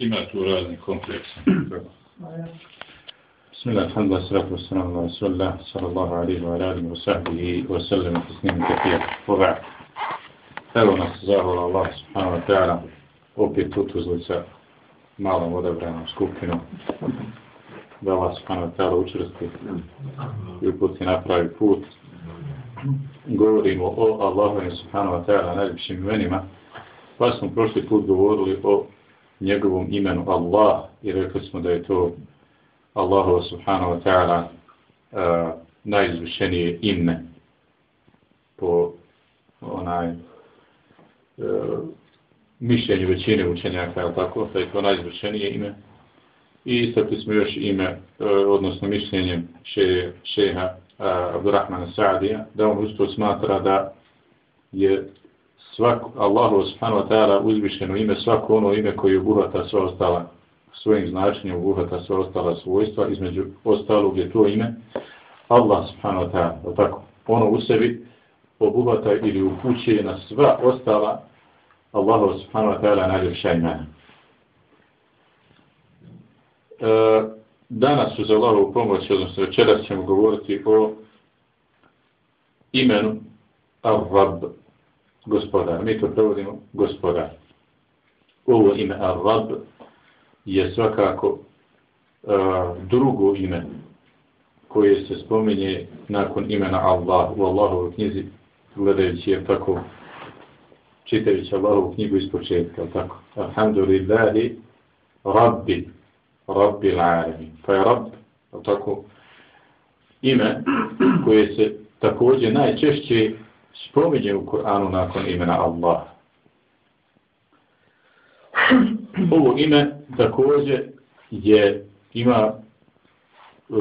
ima tu razni kompleksa. Bismillah, alhamdulillah, salatu wassalamu ala rasulillah, sallallahu alaihi wa alihi wa sahbihi wa sallam tasnim kafir. Poba, evo nas zahvala Allah subhanahu wa ta'ala, opet utuzli sa malom odabranom skupinom, da Allah subhanahu wa ta'ala učvrsti i uputi napravi put. Govorimo o Allahu subhanahu wa ta'ala najljepšim imenima, pa smo prošli put govorili o njegovom imenu Allah i rekli smo da je to Allahu subhanahu wa ta'ala e, uh, najizvišenije ime po onaj uh, mišljenju većine učenjaka, je tako, da je to najizvišenije ime. I istakli smo još ime, uh, odnosno mišljenje še, šeha uh, Abdurrahmana Sa'adija, da on usto smatra da je svako, Allahu subhanahu wa ta'ala uzvišeno ime, svako ono ime koje obuhvata sva ostala svojim značenjem obuhvata sva ostala svojstva, između ostalog je to ime Allah subhanahu wa ta'ala, tako, ono u sebi obuhvata ili upućuje na sva ostala Allahu subhanahu wa ta'ala najljepša imena. E, danas uz Allahovu pomoć, odnosno večeras ćemo govoriti o imenu Ar-Rab, gospodar. Mi to prevodimo gospodar. Ovo ime Ar-Rab je svakako a, drugo ime koje se spominje nakon imena Allah u Allahovoj knjizi gledajući je tako čitajući Allahovu knjigu iz početka tako Alhamdulillahi Rabbi Rabbi l'alami pa je Rabb tako ime koje se također najčešće spominje u Kur'anu nakon imena Allah. Ovo ime također je, ima e,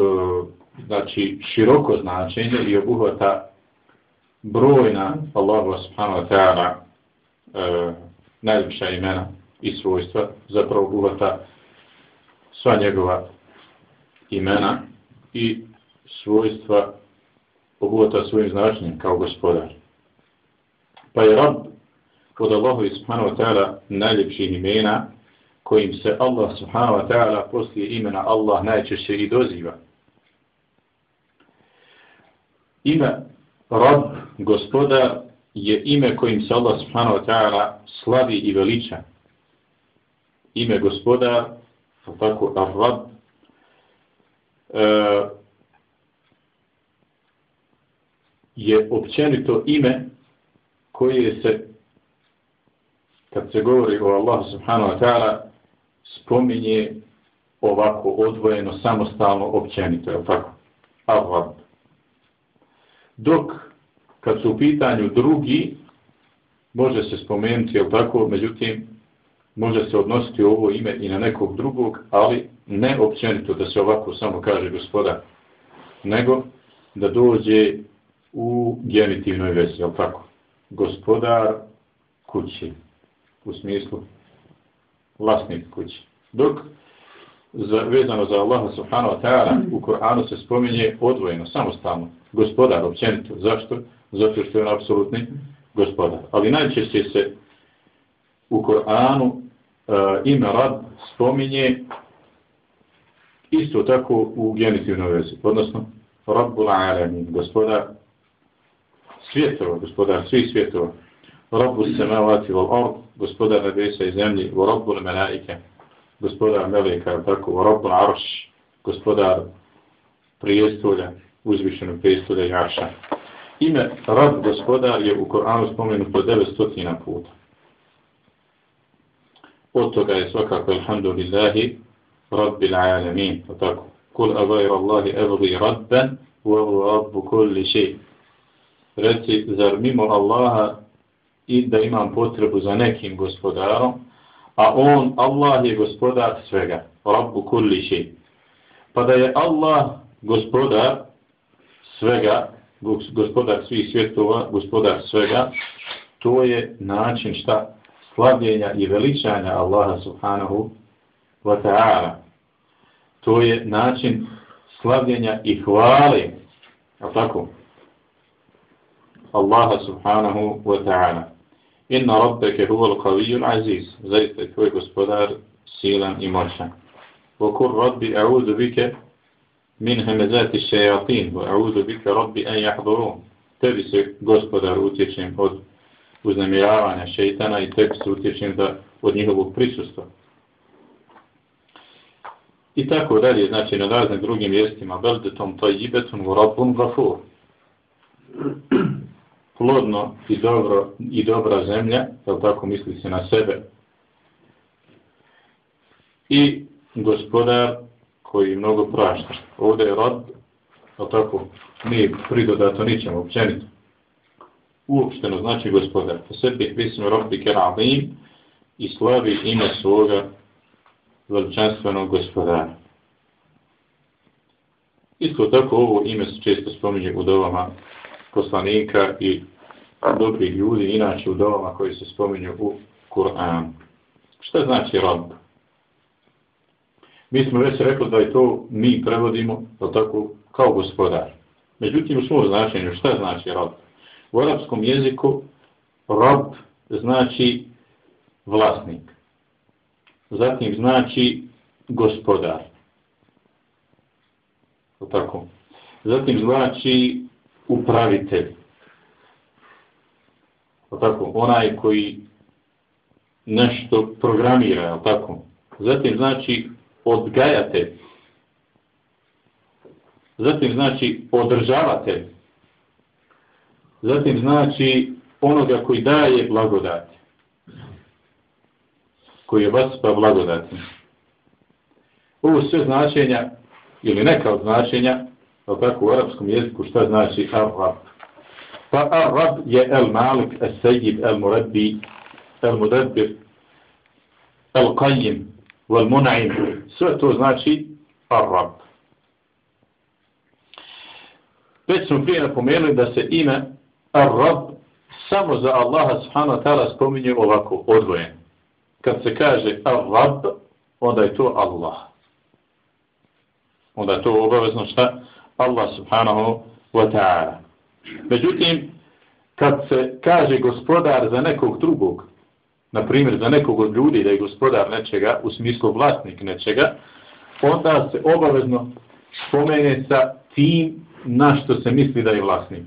znači široko značenje i obuhvata brojna Allahu subhanahu wa ta'ala e, najljepša imena i svojstva, zapravo obuhvata sva njegova imena i svojstva obuhvata svojim značenjem kao gospodar. Pa je Rab od Allahu subhanahu wa ta'ala najljepših imena kojim se Allah subhanahu wa ta'ala poslije imena Allah najčešće i doziva. Ime Rab, gospodar, je ime kojim se Allah subhanahu wa ta'ala slavi i veliča. Ime gospodar, tako Ar-Rab, e, je općenito ime koje se, kad se govori o Allahu subhanahu wa ta'ala, spominje ovako odvojeno, samostalno, općenito, je tako? Allah. Dok, kad su u pitanju drugi, može se spomenuti, je tako? Međutim, može se odnositi ovo ime i na nekog drugog, ali ne općenito da se ovako samo kaže gospoda, nego da dođe u genitivnoj vezi, je tako? Gospodar kući, u smislu vlasnik kući. Dok, za, vezano za Allaha subhanahu wa ta'ala, u Koranu se spominje odvojeno, samostalno, gospodar općenito. Zašto? Zato što je on apsolutni gospodar. Ali najčešće se u Koranu uh, e, ime rad spominje isto tako u genitivnoj vezi, odnosno Rabbul Alamin, gospodar svjetova, gospodar svih svjetova, Rabbu samavati wal ard, gospodar nebesa i zemlji, wa Rabbu melaike, gospodar meleka, tako, u Rabbu arš, gospodar prijestolja, uzvišenog prijestolja i arša. Ime Rab gospodar je u Koranu spomenuto 900 puta. Od toga je svakako, alhamdulillahi, Rabbil alamin, tako. Kul agajra Allahi evri rabben, u wa rabbu kulli šeji reci, zar mimo Allaha i da imam potrebu za nekim gospodarom, a on, Allah je gospodar svega, Rabbu kulli ši. Pa da je Allah gospodar svega, gospodar svih svjetova, gospodar svega, to je način šta slavljenja i veličanja Allaha subhanahu wa ta'ala. To je način slavljenja i hvale, je tako? Allaha subhanahu wa ta'ala. Inna rabbeke huva l'kaviju l'aziz. Zaista je tvoj gospodar silan i moćan. وَكُرْ رَبِّ أَعُوذُ بِكَ min hemezati šejatin, wa a'udhu bika rabbi an yahdurun. Tebi se, gospodar, utječem od uznemiravanja šeitana i tebi se utječem da od njihovog prisustva. I tako dalje, znači na raznim drugim mjestima, beldetom to jibetun u rabbun gafur. Plodno i dobro i dobra zemlja, jel tako misli se na sebe. I gospodar koji mnogo prašta. Ovdje je rod, jel tako, nije pridodato ničem, općenito. Uopšteno znači gospodar. Po sebi pismo robbi keravim i slavi ime svoga veličanstvenog gospodara. Isto tako ovo ime se često spominje u dovama poslanika i dobrih ljudi, inače u dovama koji se spominju u Kur'anu. Šta znači rob? Mi smo već rekli da je to mi prevodimo tako, kao gospodar. Međutim, u svom značenju, šta znači rob? U arapskom jeziku rob znači vlasnik. Zatim znači gospodar. Tako. Zatim znači upravitelj. Tako. Onaj koji nešto programira. Tako. Zatim znači odgajate. Zatim znači podržavate. Zatim znači onoga koji daje blagodati. Koji je vas pa blagodati. Ovo sve značenja, ili neka od značenja, kako u arapskom jeziku šta znači Ar-Rab. Pa Ar-Rab je El-Malik, El-Sajib, El-Murabbi, El-Mudabbir, El-Qayyim, El-Munaim. Sve to znači Ar-Rab. Već smo prije napomenuli da se ime Ar-Rab samo za Allaha subhanahu wa ta'ala spominje ovako odvojen. Kad se kaže Ar-Rab, onda je to Allah. Onda je to obavezno šta? Allah subhanahu wa ta'ala. Međutim, kad se kaže gospodar za nekog drugog, na primjer, za nekog od ljudi da je gospodar nečega, u smislu vlasnik nečega, onda se obavezno spomene sa tim na što se misli da je vlasnik.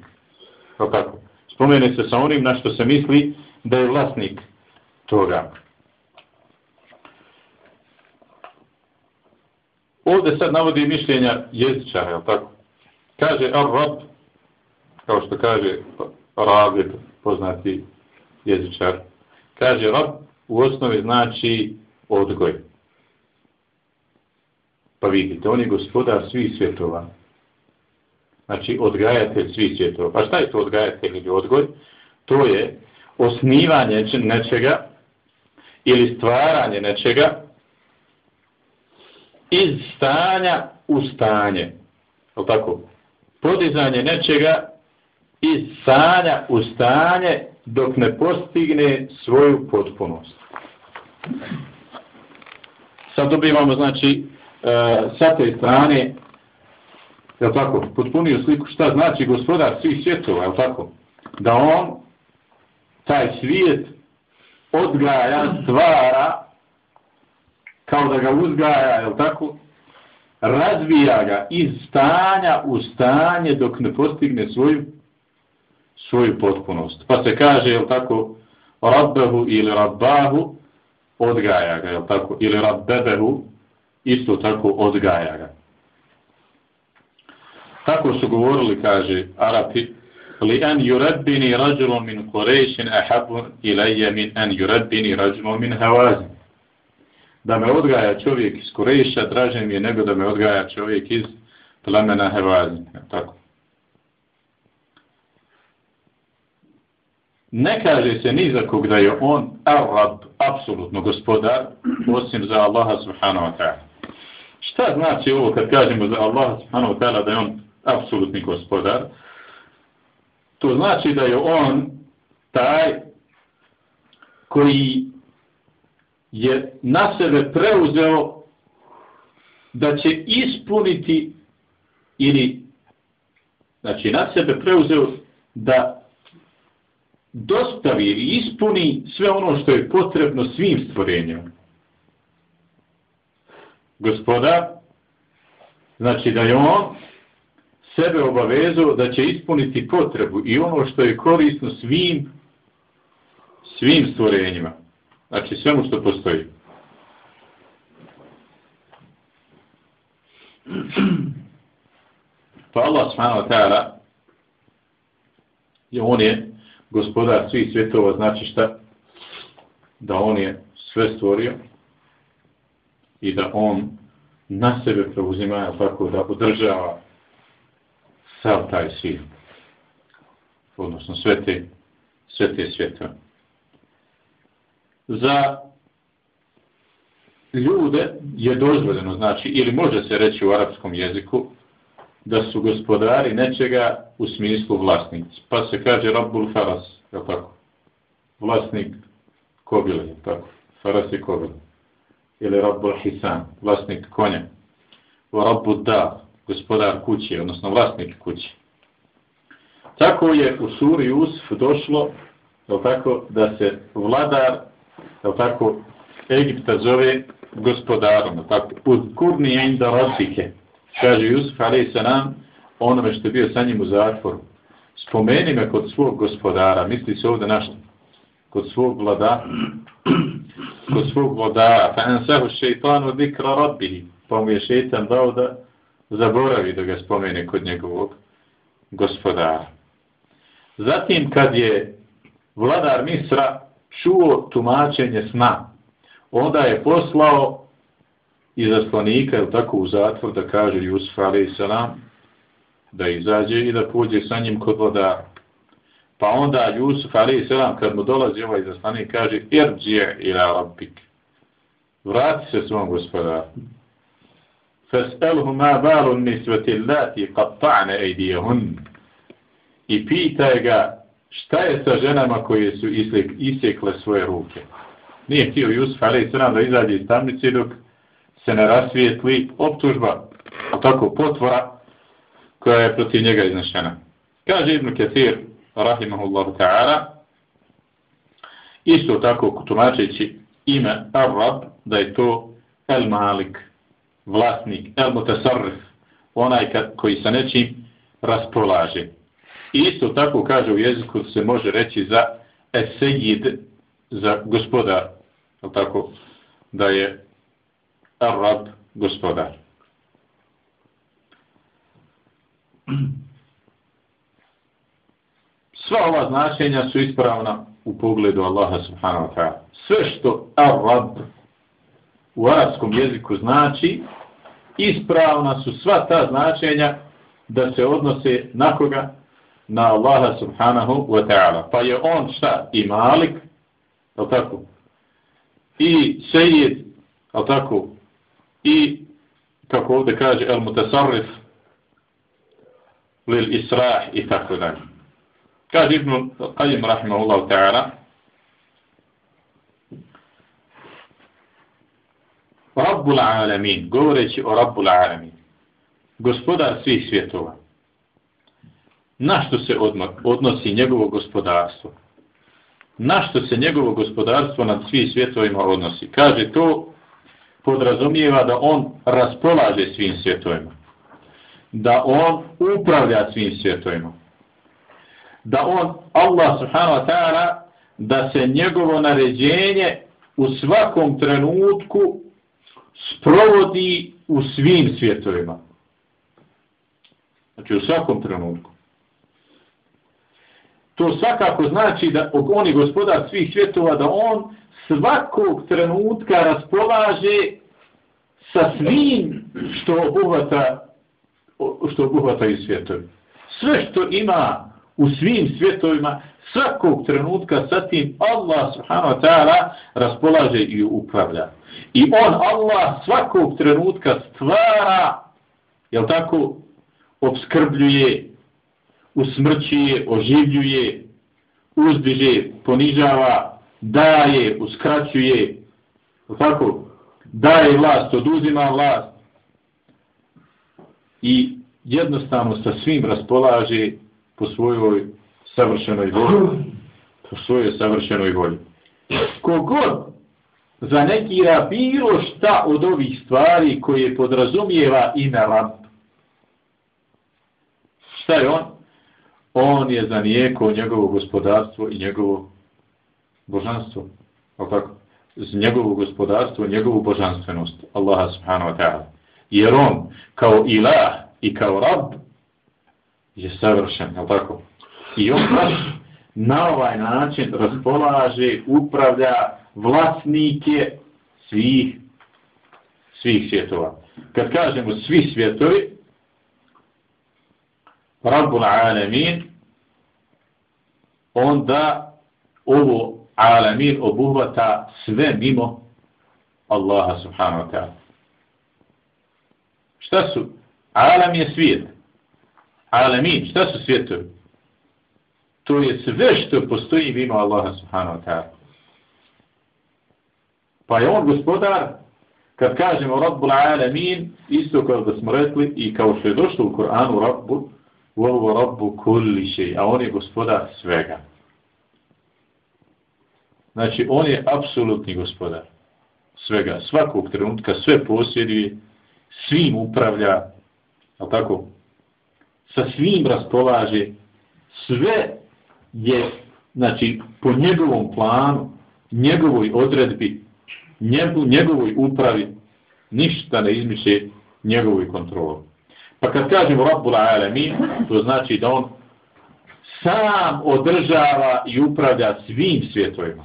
O tako? Spomene se sa onim na što se misli da je vlasnik toga. Ovdje sad navodi mišljenja jezičara, je tako? Kaže Ar-Rab, kao što kaže Rabib, poznati jezičar, Kaže, Rab u osnovi znači odgoj. Pa vidite, on je gospodar svih svjetova. Znači, odgajatelj svih svjetova. Pa šta je to odgajatelj ili odgoj? To je osnivanje nečega ili stvaranje nečega iz stanja u stanje. Je tako? Podizanje nečega iz stanja u stanje dok ne postigne svoju potpunost. Sad dobivamo, znači, e, sa te strane, je tako, potpuniju sliku šta znači gospodar svih svjetova, je tako? Da on taj svijet odgaja, stvara, kao da ga uzgaja, je tako? Razvija ga iz stanja u stanje dok ne postigne svoju svoju potpunost. Pa se kaže, je tako, rabbehu ili rabbahu, odgaja ga, je tako, ili rabbebehu, isto tako odgaja ga. Tako su govorili, kaže Arapi, li an yurabbini rajulun min Qurayshin ahabbu ilayya min an yurabbini rajulun min Hawazin. Da me odgaja čovjek iz Kureša, draže mi je nego da me odgaja čovjek iz plemena Hevazin. Tako. ne kaže se ni za kog da je on Arab, apsolutno gospodar, osim za Allaha subhanahu wa ta'ala. Šta znači ovo kad kažemo za Allaha subhanahu wa ta'ala da je on apsolutni gospodar? To znači da je on taj koji je na sebe preuzeo da će ispuniti ili znači na sebe preuzeo da dostavi ili ispuni sve ono što je potrebno svim stvorenjima. Gospoda, znači da je on sebe obavezao da će ispuniti potrebu i ono što je korisno svim svim stvorenjima. Znači svemu što postoji. Pa Allah subhanahu wa ta'ala je on je gospodar svih svjetova, znači šta? Da on je sve stvorio i da on na sebe preuzima, tako da održava sav taj svijet. Odnosno sve te, sve te svjetove. Za ljude je dozvoljeno, znači, ili može se reći u arapskom jeziku, da su gospodari nečega u smislu vlasnici. Pa se kaže Rabbul Faras, je tako? Vlasnik kobile, je tako? Faras je kobile. Ili Rabbul Hisan, vlasnik konja. O Rabbul Da, gospodar kuće, odnosno vlasnik kuće. Tako je u suri Usf došlo, je tako, da se vladar, je tako, Egipta zove gospodarom, tako, uz kurni inda rodbike, kaže Jusuf, ali se nam, onome što je bio sa njim u zatvoru, spomeni me kod svog gospodara, misli se ovdje našto, kod svog vlada, kod svog vladara, pa en sahu šeitanu dikra rodbihi, pa mu je šeitan dao da zaboravi da ga spomene kod njegovog gospodara. Zatim kad je vladar Misra čuo tumačenje sna, onda je poslao i zaslanika, je tako, u zatvor da kaže Jusuf Ali da izađe i da pođe sa njim kod voda. Pa onda Jusuf Ali kad mu dolazi ovaj zaslanik, kaže Irđe ila Arabik. Vrati se svom gospodaru. Fes'elhu ma balun nisvetillati qatta'ne ejdijehun. I pita ga, šta je sa ženama koje su isekle svoje ruke. Nije htio Jusuf Ali Sram da izađe iz tamnice dok se ne rasvijetli optužba, tako potvora koja je protiv njega iznešena. Kaže Ibn Kathir, rahimahullahu ta'ala, isto tako tumačeći ime Arab, da je to El Malik, vlasnik, el mutasarrif, onaj koji sa nečim raspolaže. Isto tako kaže u jeziku se može reći za esejid, za gospodar, tako, da je arab gospodar. Sva ova značenja su ispravna u pogledu Allaha subhanahu wa ta'ala. Sve što arab u arabskom jeziku znači, ispravna su sva ta značenja da se odnose na koga? Na Allaha subhanahu wa ta'ala. Pa je on šta? I malik, je tako? I sejid, je tako? I, kako ovdje kaže, el mutasarrif, lil israh i tako dalje. Kaže Ibn Qayyim rahimahullahu ta'ala, Rabbul alamin, govoreći o Rabbul alamin, gospodar svih svjetova, na što se odnosi njegovo gospodarstvo? Na što se njegovo gospodarstvo nad svim svjetovima odnosi? Kaže, to podrazumijeva da on raspolaže svim svjetovima. Da on upravlja svim svjetovima. Da on, Allah subhanahu wa ta'ala, da se njegovo naređenje u svakom trenutku sprovodi u svim svjetovima. Znači u svakom trenutku. To svakako znači da on je gospodar svih svjetova, da on svakog trenutka raspolaže sa svim što obuhvata, što obuhvata i svjetovi. Sve što ima u svim svjetovima, svakog trenutka sa tim Allah subhanahu wa ta'ala raspolaže i upravlja. I on, Allah, svakog trenutka stvara, jel tako, obskrbljuje, usmrćuje, oživljuje, uzdiže, ponižava, daje, uskraćuje, tako, daje vlast, oduzima vlast i jednostavno sa svim raspolaže po svojoj savršenoj volji. Po svojoj savršenoj volji. Kogod zanegira bilo šta od ovih stvari koje podrazumijeva ime Rab. Šta je on? On je zanijekao njegovo gospodarstvo i njegovo božanstvo. Al tako? Z njegovo gospodarstvo i njegovu božanstvenost. Allaha subhanahu wa ta'ala. Jer on kao ilah i kao rab je savršen. Al tako? I on baš na ovaj način raspolaže, upravlja vlasnike svih svih svjetova. Kad kažemo svi svjetovi, Rabbul Alamin, onda ovo Alamin obuhvata sve mimo Allaha subhanahu wa ta'ala. Šta su? Alam je svijet. Alamin, šta su svjetovi? To je sve što postoji mimo Allaha subhanahu wa ta'ala. Pa je on gospodar, kad kažemo Rabbul Alamin, isto kao da smo rekli i kao što je došlo u Koranu Rabbu, وَهُوَ رَبُّ كُلِّ شَيْءٍ a on je gospodar svega. Znači, on je apsolutni gospodar svega, svakog trenutka, sve posjeduje, svim upravlja, ali tako, sa svim raspolaže, sve je, znači, po njegovom planu, njegovoj odredbi, njegovoj upravi, ništa ne izmiše njegovoj kontroli. Pa kad kažemo Rabbul Alamin, to znači da on sam održava i upravlja svim svjetovima.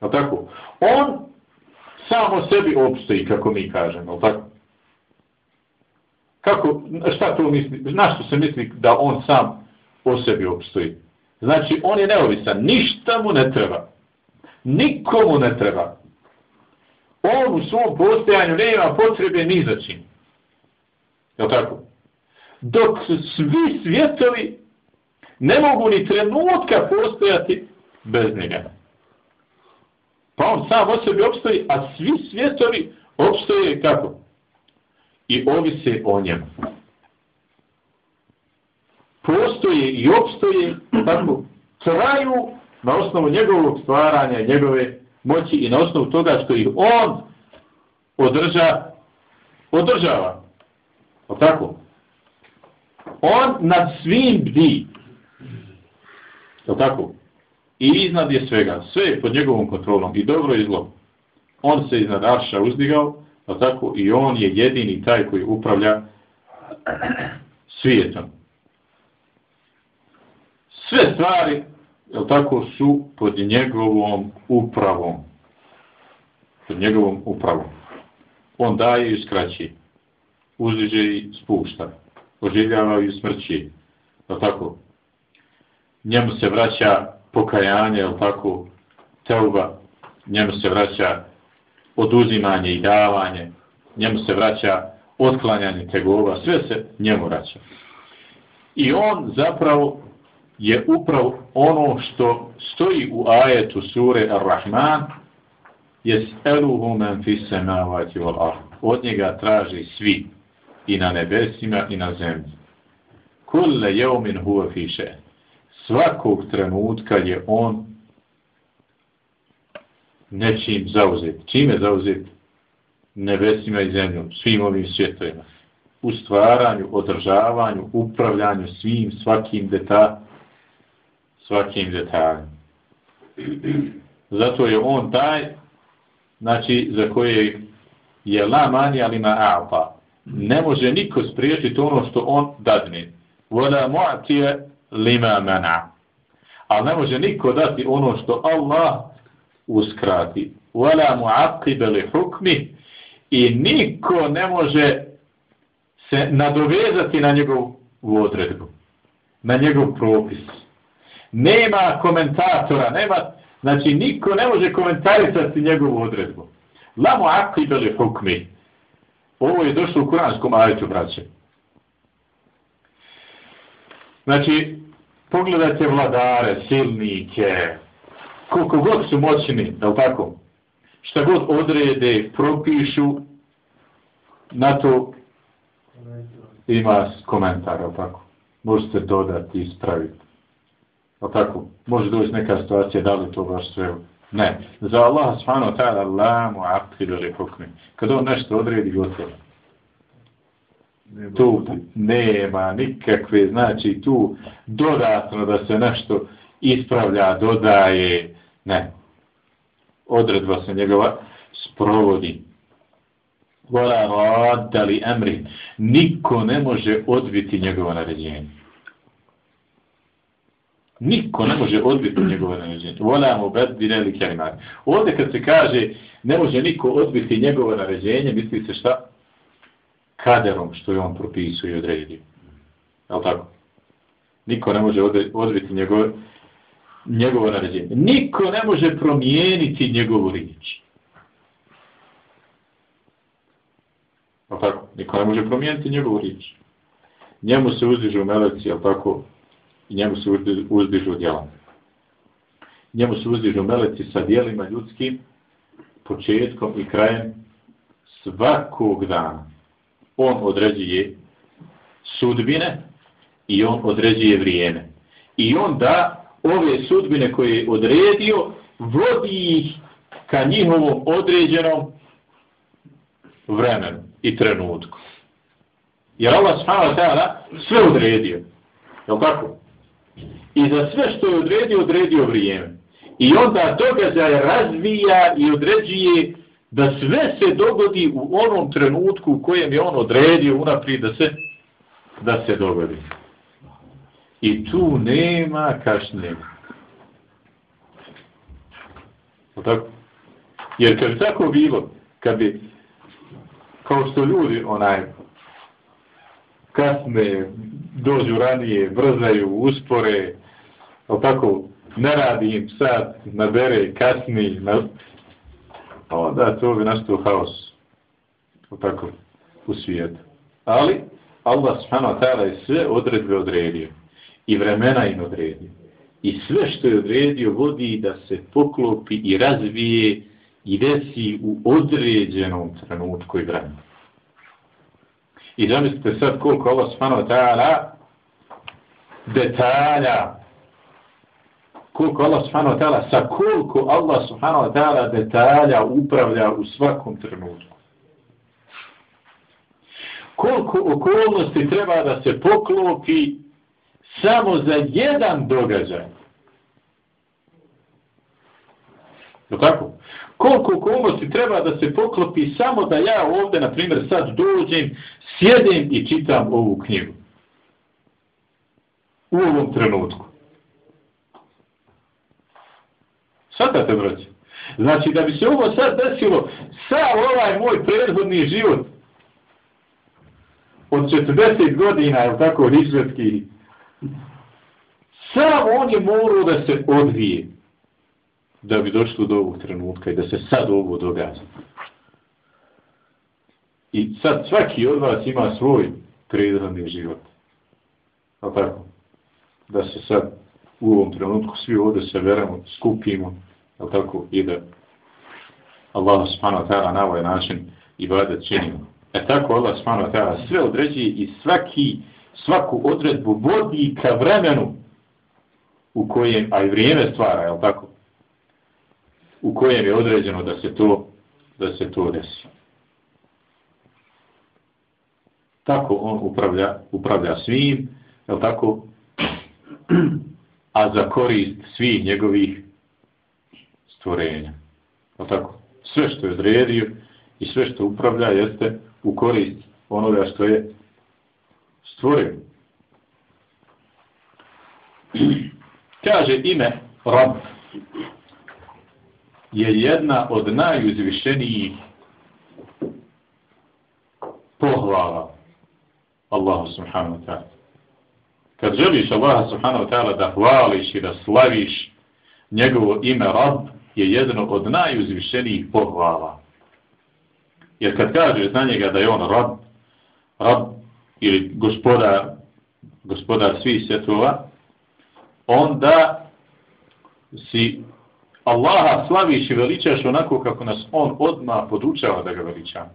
A tako? On samo sebi obstoji, kako mi kažemo, tako? Kako, šta to misli, na što se misli da on sam o sebi obstoji? Znači, on je neovisan, ništa mu ne treba. Nikomu ne treba. On u svom postojanju nema potrebe ni za čim. Je tako? Dok svi svjetovi ne mogu ni trenutka postojati bez njega. Pa on sam o sebi obstoji, a svi svjetovi obstoje kako? I ovise o njemu. Postoje i obstoje, tako, traju na osnovu njegovog stvaranja, njegove moći i na osnovu toga što ih on održa, održava. O tako? On nad svim bdi. O tako? I iznad je svega. Sve je pod njegovom kontrolom. I dobro i zlo. On se iznad Arša uzdigao. O tako? I on je jedini taj koji upravlja svijetom. Sve stvari jel tako, su pod njegovom upravom. Pod njegovom upravom. On daje i skraći uzdiže i spušta, oživljava i smrći, je tako? Njemu se vraća pokajanje, je tako? Teuba, njemu se vraća oduzimanje i davanje, njemu se vraća otklanjanje tegova, sve se njemu vraća. I on zapravo je upravo ono što stoji u ajetu sure Ar-Rahman, jes eluhu men fisse navati vol ah. Od njega traži svi i na nebesima i na zemlji. Kulle jeumin huve fiše. Svakog trenutka je on nečim zauzet. Čime zauzet? Nebesima i zemljom, svim ovim svjetovima. U stvaranju, održavanju, upravljanju svim, svakim deta, svakim detaljem. Zato je on taj, znači, za koje je la mani alima a'pa ne može niko spriječiti ono što on dadne. Vola mu'atije lima mana. A ne može niko dati ono što Allah uskrati. Vola mu'aqibe li hukmi. I niko ne može se nadovezati na njegov odredbu. Na njegov propis. Nema komentatora, nema, znači niko ne može komentarisati njegovu odredbu. La mu'aqibe li hukmi. Ovo je došlo u kuranskom ajetu, braće. Znači, pogledajte vladare, silnike, koliko god su moćni, da li tako? Šta god odrede, propišu, na to ima komentar, je tako? Možete dodati, ispraviti. Je tako? Može doći neka situacija, da li to baš sve Ne. Za Allah subhanahu wa ta'ala la mu'aqidu li hukmi. Kad on nešto odredi, gotovo. Tu nema nikakve, znači tu dodatno da se nešto ispravlja, dodaje, ne. Odredba se njegova sprovodi. Vola radali emri. Niko ne može odbiti njegovo naređenje. Niko ne može odbiti njegove naređenje. Vola mu bedbine li kelimat. Ovdje kad se kaže ne može niko odbiti njegovo naređenje, misli se šta? Kaderom što je on propisuje i odredio. Je tako? Niko ne može odbiti njegove, njegovo naređenje. Niko ne može promijeniti njegovu riječ. Je tako? Niko ne može promijeniti njegovu riječ. Njemu se uzdižu meleci, je tako? I njemu se uzdižu djela. Njemu se uzdižu meleci sa djelima ljudskim, početkom i krajem svakog dana. On određuje sudbine i on određuje vrijeme. I on da ove sudbine koje je odredio, vodi ih ka njihovom određenom vremenu i trenutku. Jer Allah sve odredio. Je li tako? I za sve što je odredio, odredio vrijeme. I onda događaj razvija i određuje da sve se dogodi u onom trenutku u kojem je on odredio unaprijed da se, da se dogodi. I tu nema kašnjenja. Tako? Jer kad bi tako bilo, kad bi, kao što ljudi onaj, kasne, dođu ranije, brzaju, uspore, ali tako, ne radi im sad, nabere, kasni, na... onda to bi nastao haos, ali tako, u svijetu. Ali, Allah subhanahu wa ta'ala je sve odredbe odredio i vremena im odredio. I sve što je odredio vodi da se poklopi i razvije i desi u određenom trenutku i vremenu. I zamislite sad koliko Allah subhanahu wa ta'ala detalja koliko Allah subhanahu wa ta'ala sa koliko Allah subhanahu wa ta'ala detalja upravlja u svakom trenutku. Koliko okolnosti treba da se poklopi samo za jedan događaj. Je tako? Koliko okolnosti treba da se poklopi samo da ja ovdje, na primjer, sad dođem, sjedem i čitam ovu knjigu. U ovom trenutku. Svatate, braći? Znači, da bi se ovo sad desilo, sav ovaj moj prethodni život, od 40 godina, je tako, hizvetski, sam on je morao da se odvije da bi došlo do ovog trenutka i da se sad ovo događa. I sad svaki od vas ima svoj predradni život. A tako? Da se sad u ovom trenutku svi ovdje se veramo, skupimo, a tako? I da Allah subhanahu wa ta'ala na ovaj način i činimo. E tako Allah subhanahu wa ta'ala sve određi i svaki, svaku odredbu vodi ka vremenu u kojem, a i vrijeme stvara, je tako? U kojem je određeno da se to da se to desi. Tako on upravlja, upravlja svim, je tako? A za korist svih njegovih stvorenja. Je tako? Sve što je odredio i sve što upravlja jeste u korist onoga što je stvorio. Kaže ime Rab je jedna od najuzvišenijih pohvala Allahu subhanahu wa ta'ala. Kad želiš Allaha subhanahu wa ta'ala da hvališ i da slaviš njegovo ime Rab je jedno od najuzvišenijih pohvala. Jer kad kažeš na njega da je on Rab, Rab ili gospodar, gospodar svih svjetova, onda si Allaha slaviš i veličaš onako kako nas on odma podučava da ga veličamo.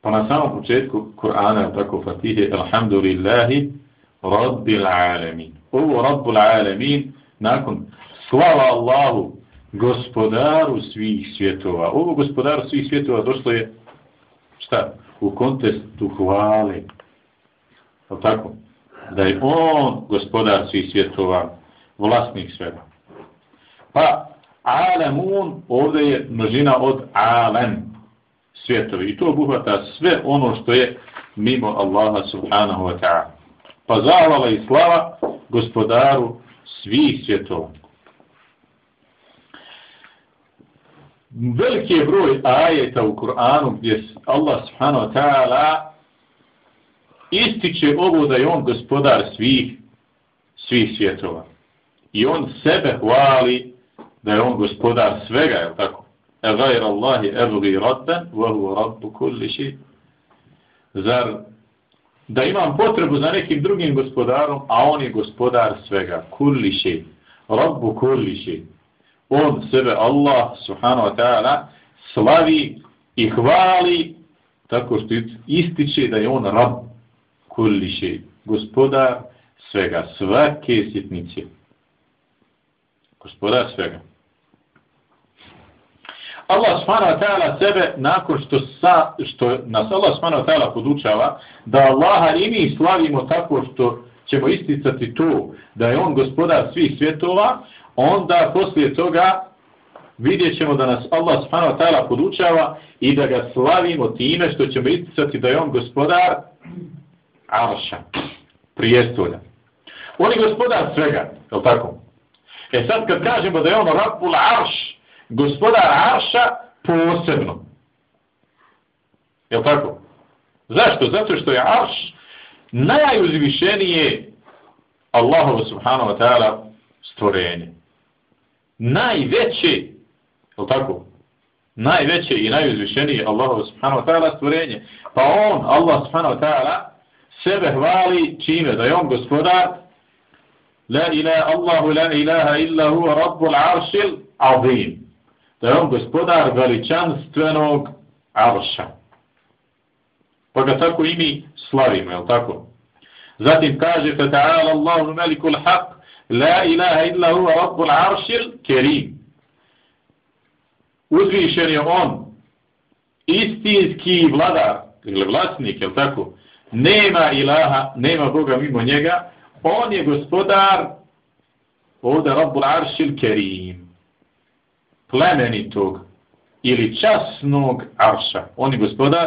Pa na samom početku Kur'ana, tako Fatihe, Alhamdulillahi, Rabbil Alamin. Ovo Rabbul Alamin, nakon slava Allahu, gospodaru svih svjetova. Ovo gospodaru svih svjetova došlo je šta? U kontestu hvale. Je tako? Da je on gospodar svih svjetova, vlasnik svega. Pa, alemun, ovdje je množina od alem, svjetovi. I to obuhvata sve ono što je mimo Allaha subhanahu wa ta'ala. Pa zahvala i slava gospodaru svih svjetova. Veliki je broj ajeta u Kur'anu gdje Allah subhanahu wa ta'ala ističe ovo da je on gospodar svih, svih svjetova. I on sebe hvali da je on gospodar svega, je tako? E gajra Allahi evgi rabben, vahu rabbu kulli ši. Zar da imam potrebu za nekim drugim gospodarom, a on je gospodar svega, kulli ši. Rabbu kulli ši. On sebe, Allah, subhanahu wa ta'ala, slavi i hvali tako što ističe da je on rab kulli ši. Gospodar svega, svake sitnice. Gospodar svega. Allah subhanahu wa ta'ala sebe nakon što, sa, što nas Allah subhanahu wa ta'ala podučava da Allaha i mi slavimo tako što ćemo isticati to da je on gospodar svih svjetova, onda poslije toga vidjet ćemo da nas Allah subhanahu wa ta'ala podučava i da ga slavimo time što ćemo isticati da je on gospodar arša, prijestolja. On je gospodar svega, je li tako? E sad kad kažemo da je on rabbul arš, gospodar Arša posebno. Je tako? Zašto? Zato što je Arš najuzvišenije Allahovo subhanahu wa ta'ala stvorenje. Najveće, je tako? Najveće i najuzvišenije Allahovo subhanahu wa ta'ala stvorenje. Pa on, Allah subhanahu wa ta'ala, sebe hvali čime? Da je on gospodar La ilaha Allahu la ilaha illa huwa rabbul aršil azim da je on gospodar veličanstvenog arša. Pa ga tako i mi slavimo, je tako? Zatim kaže, فَتَعَالَ اللَّهُ مَلِكُ الْحَقِّ لَا la إِلَّا illa huwa rabbul aršil. Uzvišen je on, istinski vladar, ili vlasnik, je tako? Nema ilaha, nema Boga mimo njega, on je gospodar, ovdje rabbul aršil kerim plemenitog ili časnog arša. On je gospodar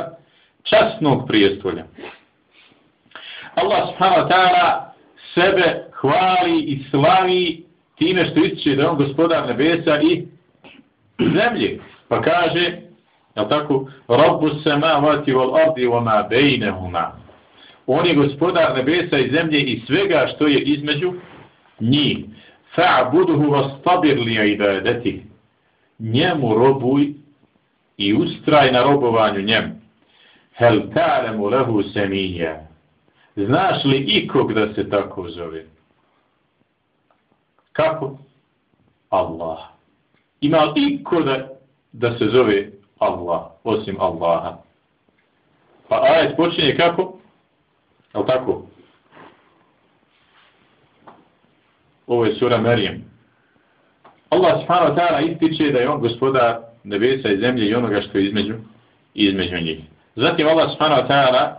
časnog prijestolja. Allah subhanahu wa ta'ala sebe hvali i slavi time što ističe da je on gospodar nebesa i zemlje. Pa kaže, jel tako, Rabbu samavati wal ardi wa ma bejnehuma. On je gospodar nebesa i zemlje i svega što je između njih. Fa'buduhu vas tabir li ibadetih njemu robuj i ustraj na robovanju njemu. Hel ta'lemu lehu semija. Znaš li ikog da se tako zove? Kako? Allah. Ima li iko da, da se zove Allah, osim Allaha? Pa ajet počinje kako? Je tako? Ovo je sura Merijem. Allah subhanahu wa ta'ala ističe da je on gospodar nebesa i zemlje i onoga što je između, između njih. Zatim Allah subhanahu wa ta'ala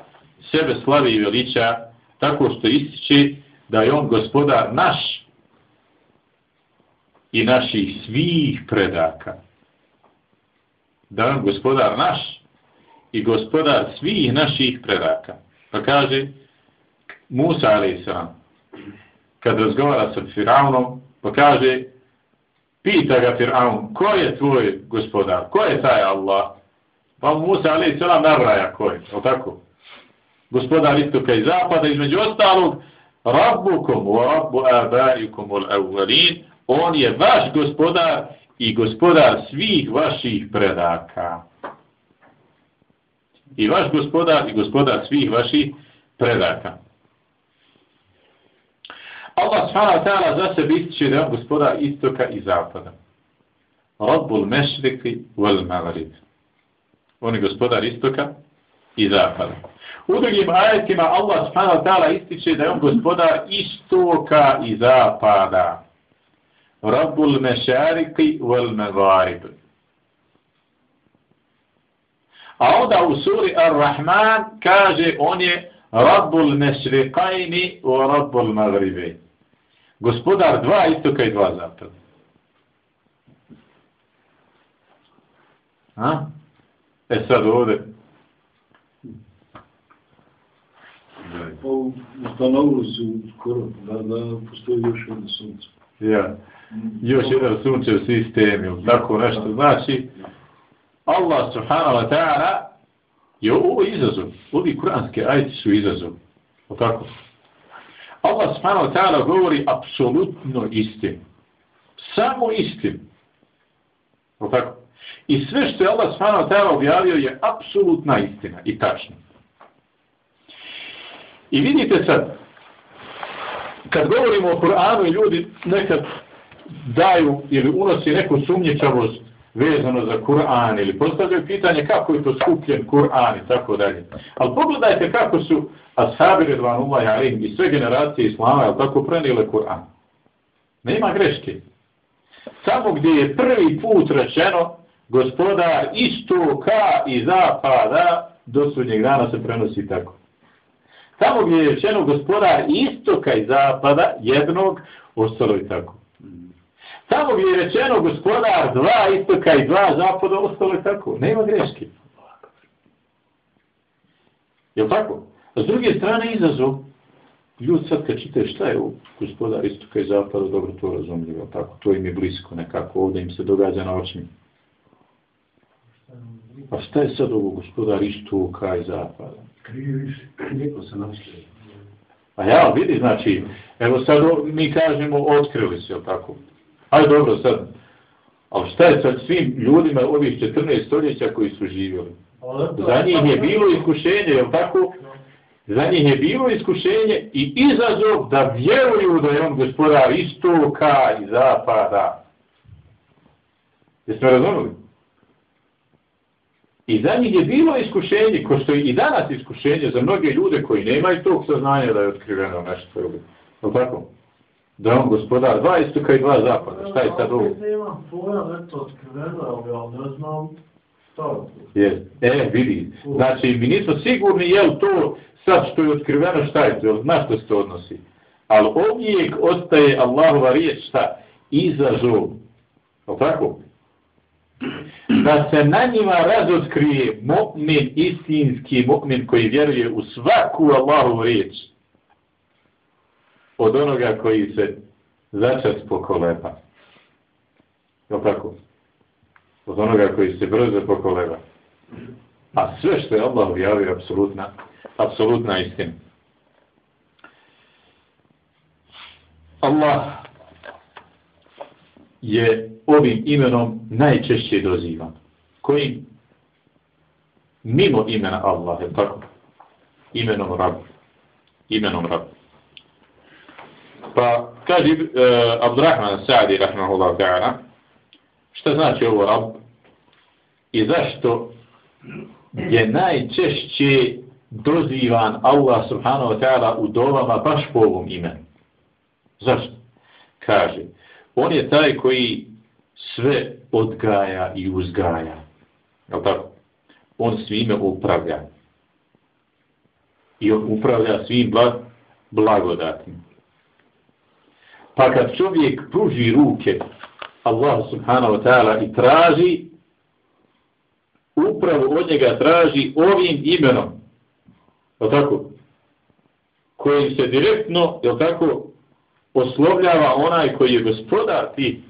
sebe slavi i veliča tako što ističe da je on gospodar naš i naših svih predaka. Da je on gospodar naš i gospodar svih naših predaka. Pa kaže Musa a.s. kad razgovara sa Firavnom, pa kaže Pita ga Fir'aun, ko je tvoj gospodar? Ko je taj Allah? Pa Musa ali se nam nabraja ko je, o tako? Gospodar istoka i zapada, između ostalog, Rabbukum wa Rabbu abaikum ul awwalin, on je vaš gospodar i gospodar svih vaših predaka. I vaš gospodar i gospodar svih vaših predaka. Allah subhanahu wa ta'ala za sebe ističe da je gospodar istoka i zapada. Rabbul mešriki wal maghrib. On je gospodar istoka i zapada. U drugim ajetima Allah subhanahu wa ta'ala ističe da je on gospodar istoka i zapada. Rabbul mešariki wal megaribi. A onda u suri Ar-Rahman kaže on je Rabbul mešriqajni wa Rabbul magribi. Gospodar dva istoka i dva zapada. A? E sad ovdje. Ustanovili su skoro da, da postoji još jedno sunce. Ja. Još jedno sunce u sistemi, tako nešto. Znači, Allah subhanahu wa ta'ala je ovo izazov. Ovi kuranske ajci su izazov. O tako? Allah subhanahu wa ta'ala govori apsolutno istinu. Samo istinu. O tako? I sve što je Allah subhanahu wa ta'ala objavio je apsolutna istina i tačna. I vidite sad, kad govorimo o Kur'anu i ljudi nekad daju ili unosi neku sumnječavost vezano za Kur'an ili postavljaju pitanje kako je to skupljen Kur'an i tako dalje. Ali pogledajte kako su ashabi Redvanullahi Alim i sve generacije Islama je tako prenile Kur'an. Nema greške. Samo gdje je prvi put rečeno gospodar istoka i zapada do sudnjeg dana se prenosi tako. Tamo gdje je rečeno gospodar istoka i zapada jednog, ostalo je tako. Tamo gdje je rečeno gospodar dva istoka i dva zapada, ostalo je tako. Nema greške. Je tako? A s druge strane izazov, ljudi sad kad čitaju šta je gospodar istoka i zapada, dobro to razumljivo, tako? To im je blisko nekako, ovdje im se događa na očima. Pa šta je sad ovo gospodar istoka i zapada? Lijepo se našli. A ja, vidi, znači, evo sad mi kažemo, otkrili se, tako? Aj dobro, sad. Ali šta je sa svim ljudima ovih 14 stoljeća koji su živjeli? Za njih je bilo iskušenje, je tako? Za njih je bilo iskušenje i izazov da vjeruju da je on gospodar istoka i zapada. Jesmo razumili? I za njih je bilo iskušenje, ko što je i danas iskušenje za mnoge ljude koji nemaju tog saznanja da je otkriveno nešto. Je tako? Da je on gospodar dva istoka i dva zapada. Šta je sad ovo? Ja nemam pojam, eto, otkriveno, ali ja ne znam je. E, vidi. Znači, mi nismo sigurni je li to sad što je otkriveno šta je to, na što se to odnosi. Ali uvijek ostaje Allahova riječ šta? Izazov. Je tako? da se na njima razotkrije mu'min, istinski mu'min koji vjeruje u svaku Allahu riječ od onoga koji se začas pokoleba. Jel tako? Od onoga koji se brzo pokoleba. A sve što je Allah objavio je apsolutna, apsolutna istina. Allah je ovim imenom najčešće dozivan. Kojim? Mimo imena Allah, je tako? Imenom Rab. Imenom Rab. Pa, kaže uh, Abdurrahman Sa'di, rahmahullah ta'ala, šta znači ovo Rab? I zašto je najčešće dozivan Allah subhanahu wa ta'ala u dovama baš po ovom imenu? Zašto? Kaže, on je taj koji sve odgaja i uzgaja. Jel tako? On svime upravlja. I on upravlja svim blag. Pa kad čovjek pruži ruke Allah subhanahu wa ta'ala i traži, upravo od njega traži ovim imenom. Je tako? Kojim se direktno, je tako, oslovljava onaj koji je gospodar ti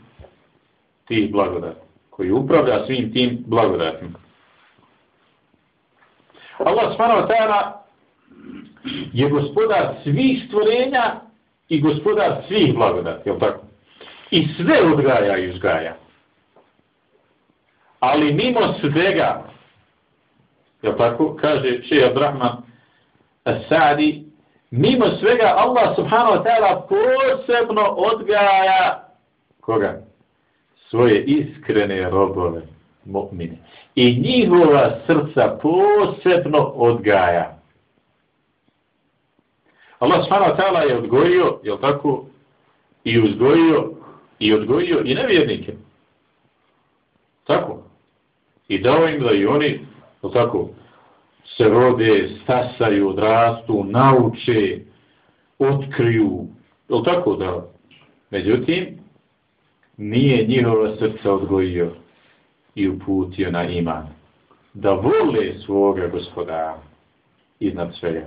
ti blagodati, koji upravlja svim tim blagodatima. Allah subhanahu wa ta'ala je gospodar svih stvorenja i gospodar svih blagodati, je tako? I sve odgaja i uzgaja. Ali mimo svega, je tako, kaže še Abrahman Sadi, mimo svega Allah subhanahu wa ta'ala posebno odgaja koga? svoje iskrene robove, mu'mine. I njihova srca posebno odgaja. Allah subhanahu wa ta'ala je odgojio, je tako, i uzgojio I odgojio i nevjernike. Tako. I dao im da i oni, tako, se rode, stasaju, odrastu, nauče, otkriju, je tako da? Međutim, nije njihova srca odgojio i uputio na iman. Da vole svoga gospodara iznad svega.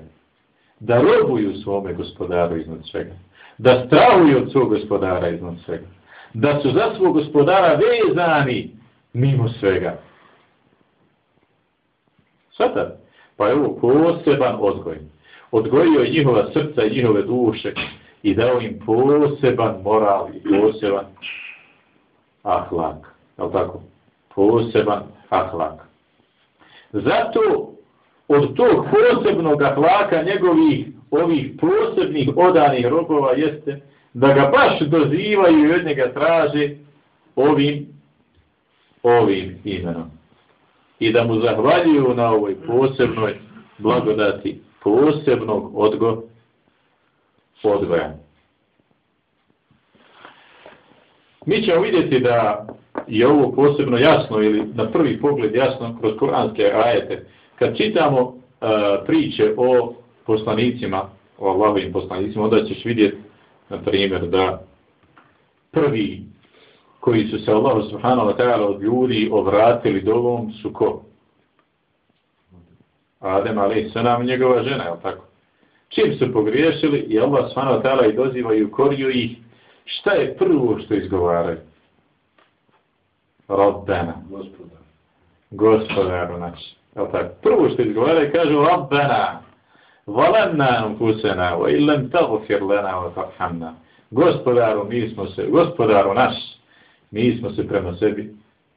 Da robuju svome gospodaru iznad svega. Da strahuju od svog gospodara iznad svega. Da su za svog gospodara vezani mimo svega. Sada, pa evo poseban odgoj. Odgojio je njihova srca i njihove duše i dao im poseban moral i poseban ahlak. Je tako? Poseban ahlak. Zato od tog posebnog ahlaka njegovih ovih posebnih odanih robova jeste da ga baš dozivaju i od njega traže ovim ovim imenom. I da mu zahvaljuju na ovoj posebnoj blagodati posebnog odgo, odgoja. Mi ćemo vidjeti da je ovo posebno jasno ili na prvi pogled jasno kroz koranske ajete. Kad čitamo uh, priče o poslanicima, o Allahovim poslanicima, onda ćeš vidjeti, na primjer, da prvi koji su se Allahu subhanahu wa ta'ala od ljudi ovratili dovom su ko? Adem alaih sanam njegova žena, je tako? Čim su pogriješili i Allah subhanahu wa ta'ala i doziva i ukorio ih, šta je prvo što izgovaraju? Rabbena. Gospodar. Gospodaru naš. Je tako? Prvo što izgovaraju kažu Rabbena. Valenna anfusena, wa illam tagfir lana wa tarhamna. Gospodaru, mi smo se, gospodaru naš, mi smo se prema sebi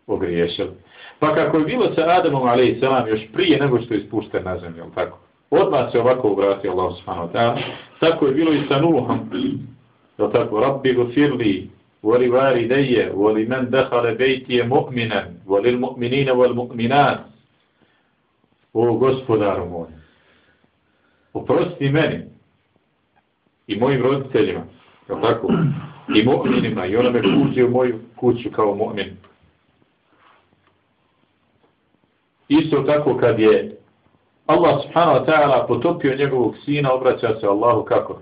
ogriješili. Pa kako je bilo sa Adamom, ali i selam, još prije nego što je ispušten na zemlju, tako? Odmah se ovako obratio Allah subhanahu wa ta'ala. Tako je bilo i sa Nuhom. Jel tako? Rabbi gufirli, voli vari deje, voli men dehale bejtije mu'minan, voli mu'minina, voli mu'minat. O gospodaru moj, oprosti meni i mojim roditeljima, je tako? I mu'minima, i onome kuđe u moju kuću kao mu'min. Isto tako kad je Allah subhanahu wa ta'ala potopio njegovog sina, obraća se Allahu kako?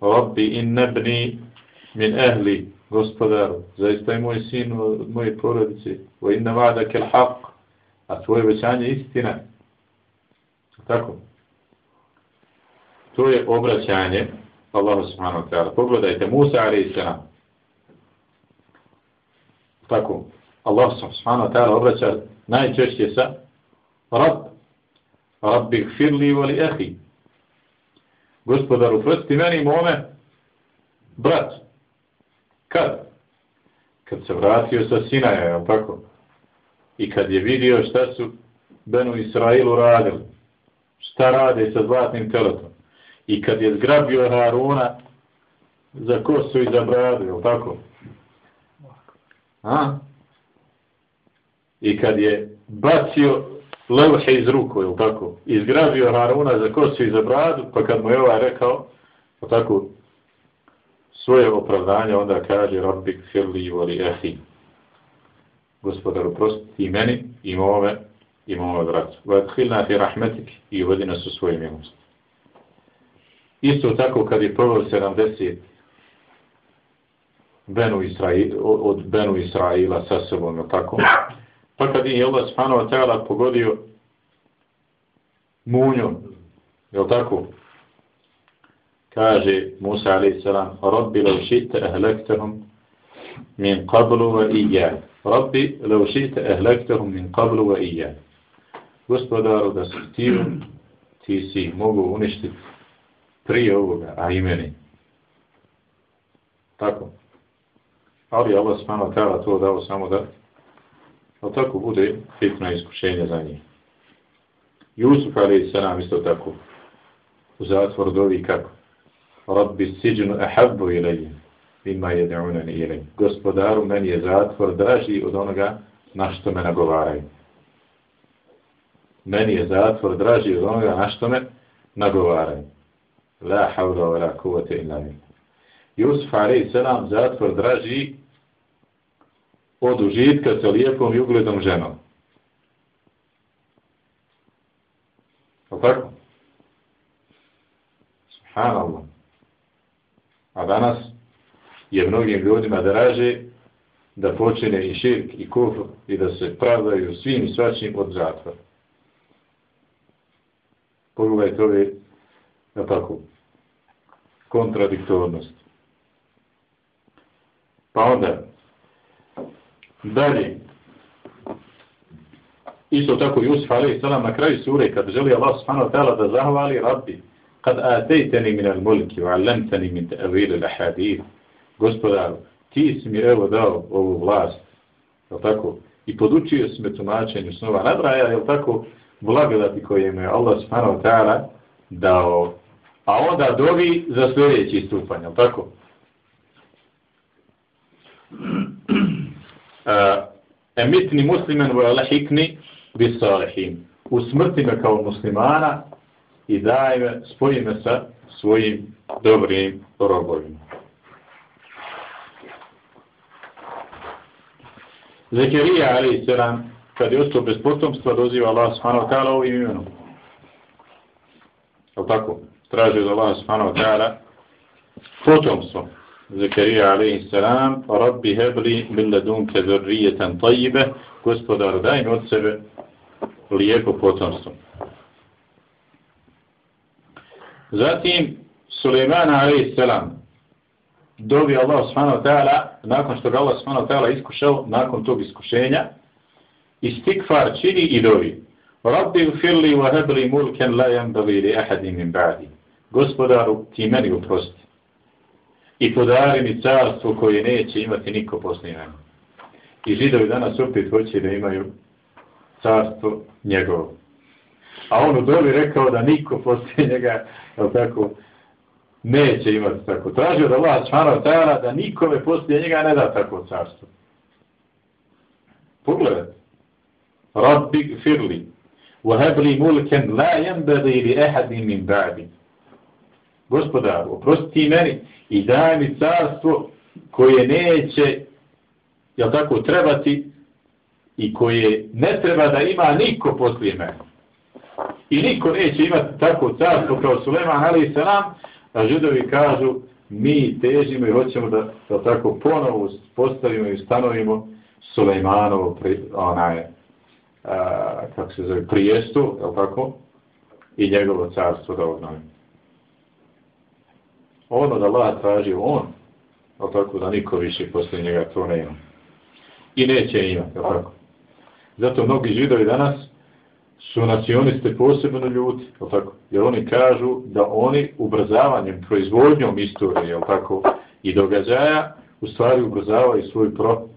Rabbi in nebni min ehli, gospodaru, zaista je moj sin od moje porodice, o inna vada kel haq, a tvoje većanje istina. Tako? To je obraćanje Allahu subhanahu wa ta'ala. Pogledajte, Musa alaih. Tako, Allah subhanahu wa ta'ala obraća najčešće sa Rab. Rabbi gfirli voli ehi. Gospodaru, prosti meni mome brat. Kad? Kad se vratio sa Sinaja, je tako? I kad je vidio šta su Benu Israilu radili. Šta rade sa zlatnim teletom. I kad je zgrabio Haruna za kosu i za bradu, je tako? A? I kad je bacio levhe iz ruku, je tako? Izgrabio Haruna za kosu i za bradu, pa kad mu je ovaj rekao, je tako, svoje opravdanje, onda kaže, Rabbi firli voli ehi. Gospodaru, prosti i meni, i mome, i mome vratu. Vadhilna fi rahmetik i uvodi nas u svoju milost. Isto tako kad je prvo 70 Benu Israil, od Benu Israila sa sobom, tako? Pa kad je Allah subhanahu wa ta'ala pogodio munjom, je tako? Kaže Musa alaih salam, Rabbi lau šite ahlektahum min qablu wa ijad. Rabbi šite ahlektahum min qablu wa ija. Gospodaru, da su ti, ti si mogu uništiti prije ovoga, a i meni. Tako. Ali Allah smano tada to dao samo da ali tako bude fitno iskušenje za njih. Jusuf ali se nam isto tako u zatvor dovi kako Rabbi siđenu ahabbu ilaje ima jedeunani ilaje. Gospodaru, meni je zatvor draži od onoga na što me nagovaraju. Meni je zatvor draži od onoga na što me nagovaraju. La havla wa la kuvate illa mi. Jusuf a.s. zatvor draži od užitka sa lijepom i ugledom ženom. Je tako? Subhanallah. A danas je mnogim ljudima draže da počine i širk i kufr i da se pravdaju svim svačim od zatvora. Pogledajte ove, na tako, kontradiktornost. Pa onda, dalje, isto tako Jusuf alaih salam na kraju sure, kad želi Allah subhanahu wa ta'ala da zahvali rabbi, kad atejteni min al mulki, wa allamteni min ta'avil al ahadith, gospodaru, ti si mi evo dao ovu vlast, je tako? I podučio si me tumačenju snova nadraja, je tako? Blagodati koje je Allah subhanahu ta'ala dao. A onda dovi za sljedeći stupanj, je tako? Emitni muslimen u alahikni bi U Usmrti me kao muslimana i daj me, spoji me sa svojim dobrim robovima. Zekerija, ali se kad je ostao bez potomstva, doziva Allah subhanahu wa ta'ala ovim imenom. Je tako? Traži od Allah subhanahu wa ta'ala potomstvo. Zekerija, ali se nam, Rabbi hebli min ladunke zurrijetan tajibe, gospodar, daj mi od sebe lijepo potomstvo. Zatim, Suleiman ali se dovi Allah subhanahu wa ta'ala, nakon što ga Allah subhanahu wa ta'ala iskušao, nakon tog iskušenja, istikfar čini i dobi. Rabbi ufirli wa hebli mulken la jambali li ahadi min ba'di. Gospodaru, ti meni uprosti. I podari mi carstvo koje neće imati niko poslije mene. I židovi danas opet hoće da imaju carstvo njegovo. A on u dobi rekao da niko poslije njega, je tako, neće imati tako. Tražio da Allah čvano tajala da nikome poslije njega ne da tako carstvo. Pogledajte. Rabbi firli. Vahabli mulken la jembedi li ehadi min ba'di. Gospodar, oprosti meni i daj mi carstvo koje neće, jel tako, trebati i koje ne treba da ima niko poslije mene. I niko neće imati tako carstvo kao Suleman, ali salam, A židovi kažu, mi težimo i hoćemo da, da tako ponovo postavimo i stanovimo Sulejmanovo pri, onaj, a, kako se zove, prijestu, je tako? I njegovo carstvo da obnovimo. Ono da Allah traži on, je tako da niko više posle njega to ne ima. I neće imati, je tako? Zato mnogi židovi danas su nacioniste posebno ljuti, je tako? Jer oni kažu da oni ubrzavanjem, proizvodnjom istorije, je tako, i događaja, u stvari ubrzavaju svoj pro,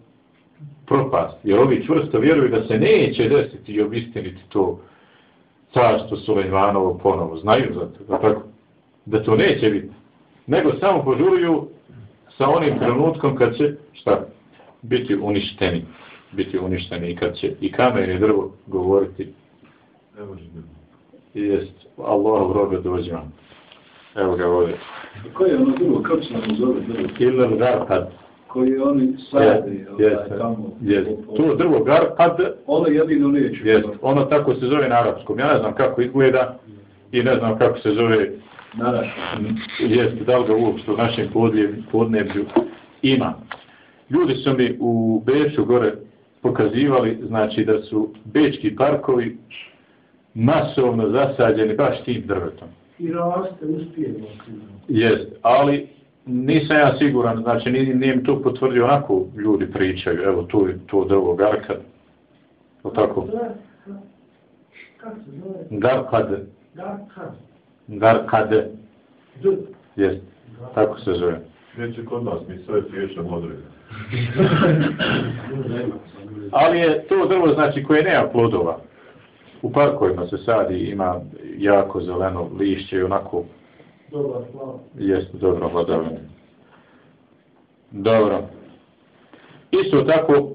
propast. Jer ovi čvrsto vjeruju da se neće desiti i obistiniti to carstvo Sulejmanovo ponovo. Znaju za to, je tako? Da to neće biti. Nego samo požuruju sa onim trenutkom kad će, šta, biti uništeni. Biti uništeni i kad će i kamen i drvo govoriti Ne može Jest, Allah robe dođe vam. Evo ga ovdje. Koje je ono drugo, kako se nam zove drvo? Ilal garpad. Koji oni sadi, Jest, ovaj, tamo. jest. To drvo garpad, Ono jedino neću. jest. Ono tako se zove na arapskom. Ja ne znam kako izgleda i ne znam kako se zove Naraš. jest, da li ga uopšte u našem podlje, podneblju ima. Ljudi su mi u Beču gore pokazivali, znači da su bečki parkovi masovno zasađeni baš tim drvetom. I raste, uspijemo. Jest, ali nisam ja siguran, znači nije, nije mi to potvrdio, onako ljudi pričaju, evo tu je to drvo garkad, o tako, Kako se zove? garkad, Garkad. garkad, jest, tako se zove. Neće kod nas, mi sve fiješa modre. Ali je to drvo, znači, koje nema plodova. U parkovima se sadi, ima jako zeleno lišće i onako Dobar, hvala. Jeste, dobro, hladavine. Dobro. Isto tako,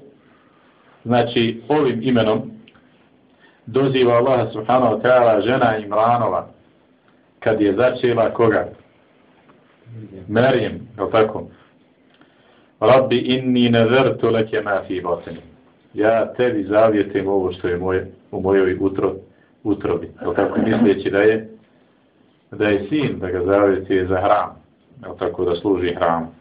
znači, ovim imenom doziva Allah subhanahu wa ta'ala žena Imranova kad je začela koga? Merijem, je tako? Rabbi inni nazartu leke ma fi batni. Ja tebi zavjetim ovo što je moje, u mojoj utro, utrobi. Jel tako misleći da je da je sin, da ga zavjeti za hram. Jel tako da služi hram.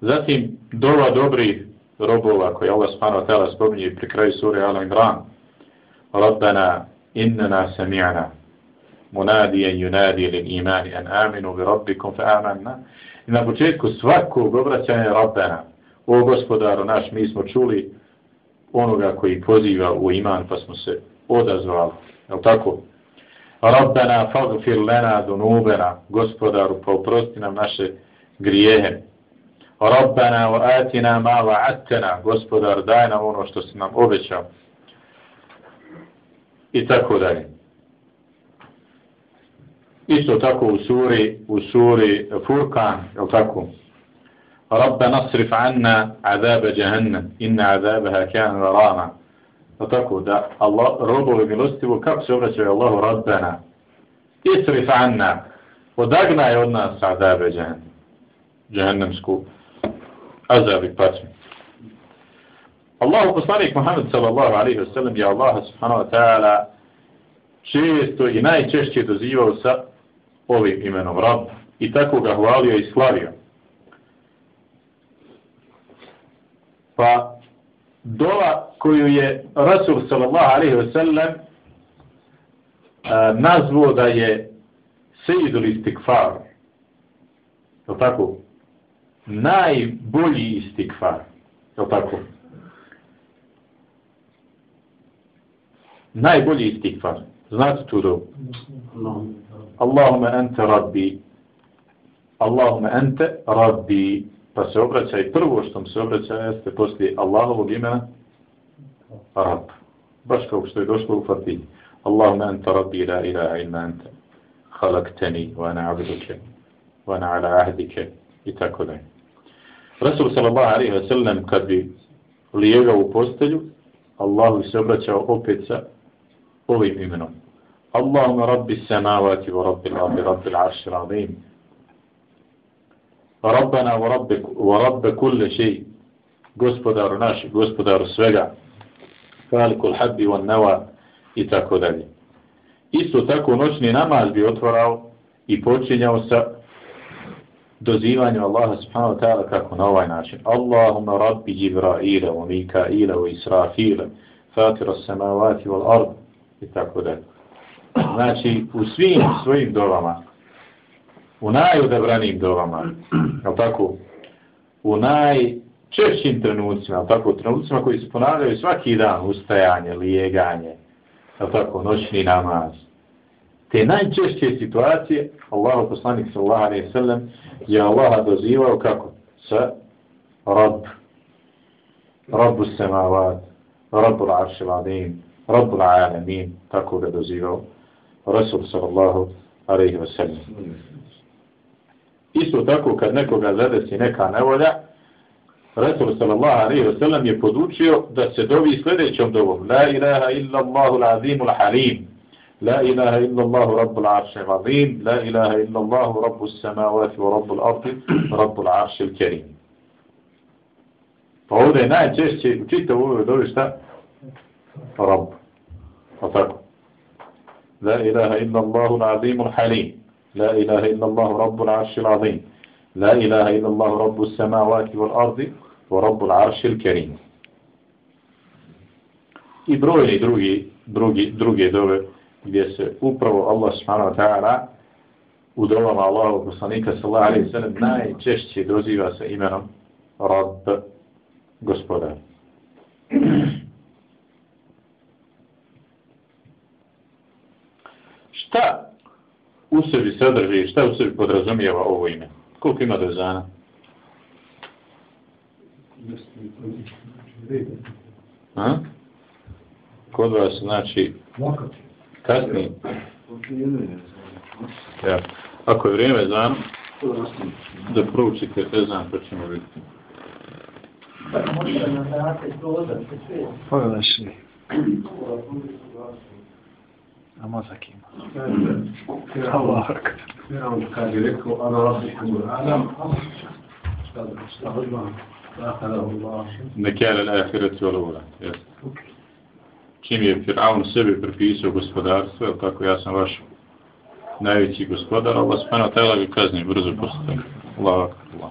Zatim, dova dobrih robova koje Allah subhanahu wa ta'ala spominje pri kraju sure Al Imran. Rabbana innana sami'na munadijen yunadi lil imani an aminu bi rabbikum fa amanna. I na početku svakog obraćanja Rabbana, o gospodaru naš, mi smo čuli onoga koji poziva u iman pa smo se odazvali. Je tako? Rabbana fagfir lana dunubena, gospodaru, pa uprosti nam naše grijehe. Rabbana wa atina ma wa'adtana, gospodar, daj nam ono što si nam obećao. I tako dalje. Isto tako u suri, u suri Furkan, je tako? Rabbana srif anna azaba jahannam, inna azabaha kan gharama. Je tako da Allah, robovi milostivo, kako se obraćaju Allahu Rabbana? Isrif anna, odagnaj od nas azabe jahannam, jahannamsku azabi i patnju. Allahu poslanik Muhammed sallallahu alaihi wa sallam je Allah subhanahu wa ta'ala često i najčešće dozivao sa ovim imenom Rabb i tako ga hvalio i slavio. Pa dova koju je Rasul sallallahu alaihi wa sallam e, nazvao da je sejidul istikfar. Je tako? najbolji istikfar. Je tako? Najbolji istikfar. Znate tu dobu? Allahumma ente rabbi. Allahumma ente rabbi. Pa se obraća i prvo što se obraća jeste poslije Allahovog imena Rab. Baš kao što je došlo u Fatih. Allahumma anta rabbi la ilaha illa anta. Halakteni wa ana abduke. Wa ana ala ahdike. I tako dalje. Rasul sallallahu alaihi wa sallam kad bi lijegao u postelju, Allahu se obraćao opet sa ovim imenom. Allahumma rabbi samavati wa rabbi l-ardi rabbi l-arši. Rabbana wa rabbe, wa rabbe kulle šeji. Gospodaru naš, gospodaru svega. Kaliku habbi wa nava i tako dalje. Isto tako noćni namaz bi otvarao i počinjao sa dozivanju Allaha subhanahu wa ta'ala kako na ovaj način. Allahumma rabbi Jibraila wa Mikaila wa Israfila fatira samavati wal ard i tako dalje. Znači u svim svojim dovama u najodabranim dovama jel tako? U najčešćim trenucima tako? Trenucima koji se ponavljaju svaki dan ustajanje, lijeganje jel tako? Noćni namaz. Te najčešće situacije Allahu poslanik sallallahu alejhi ve sellem je Allaha dozivao kako? Sa Rabb Rabbu semavat Rabbu l'arši l'adim Rabbu l'alamin tako ga dozivao Rasul sallallahu alejhi ve sellem. Isto tako kad nekoga zadesi neka nevolja Rasul sallallahu alejhi ve sellem je podučio da se dovi sljedećom dovom La ilaha illa Allahu l'azimul halim لا إله إلا الله رب العرش العظيم لا إله إلا الله رب السماوات ورب الأرض رب العرش الكريم فهذا najčešće u čitavu ovoj dobi šta? Rab. Pa tako. La ilaha illa Allahu al-azim al-halim. لا إله إلا الله رب العرش العظيم لا إله إلا الله رب السماوات والأرض ورب العرش الكريم. I brojni drugi, drugi, druge dove gdje se upravo Allah subhanahu wa ta'ala u dovama Allahu poslanika sallallahu alejhi ve sellem najčešće doziva sa imenom Rabb gospodar. šta u sebi sadrži, šta u sebi podrazumijeva ovo ime? Koliko ima dozana? Ha? Kod vas znači kasnije. Ja. Ako je vrijeme za da proučite ezan, pa ćemo vidjeti. Pogledaš li? A mozak ima. Allah. Firavn kad je rekao, ana rabbikum Adam, šta da šta odmah, Dakle, Allah. Nekjale l'ahireti wal ula. Jeste. Čim je Fir'aun sebi prepisao gospodarstvo, jel tako, ja sam vaš najveći gospodar, Allah subhanahu wa ta'ala ga kazni brzo postane. Allah, Allah.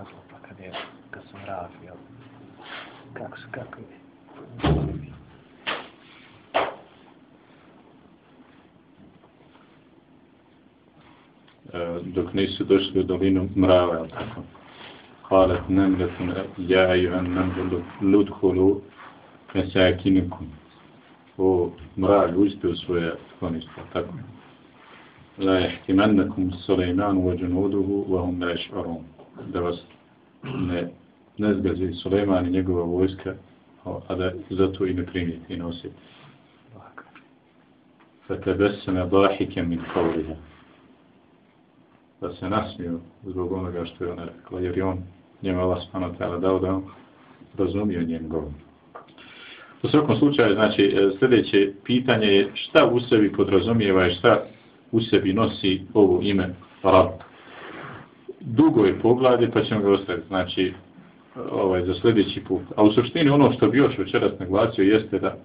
prolazila, pa kad je, kad sam rafio, kako se, kako je? E, dok nisu došli u dolinu mrava, je tako? Halet nemretun ja i an nemlu ludhulu mesakinikum. O mrav, uđite u svoje sklonište, tako? La jehtimannakum Suleiman wa junuduhu wa hum la yash'urun. Da vas ne ne zgazi Suleman i njegova vojska, a da zato i ne primijete i nosite. Fetebeseme dahike min kavliha. Da pa se nasmiju zbog onoga što je ona rekla, jer je on njema Allah subhanahu wa dao da on razumio njen govor. U svakom slučaju, znači, e, sljedeće pitanje je šta u sebi podrazumijeva i šta u sebi nosi ovo ime Rab. Dugo je poglavlje, pa ćemo ga ostaviti, znači, ovaj, za sljedeći put. A u suštini ono što bi još večeras naglasio jeste da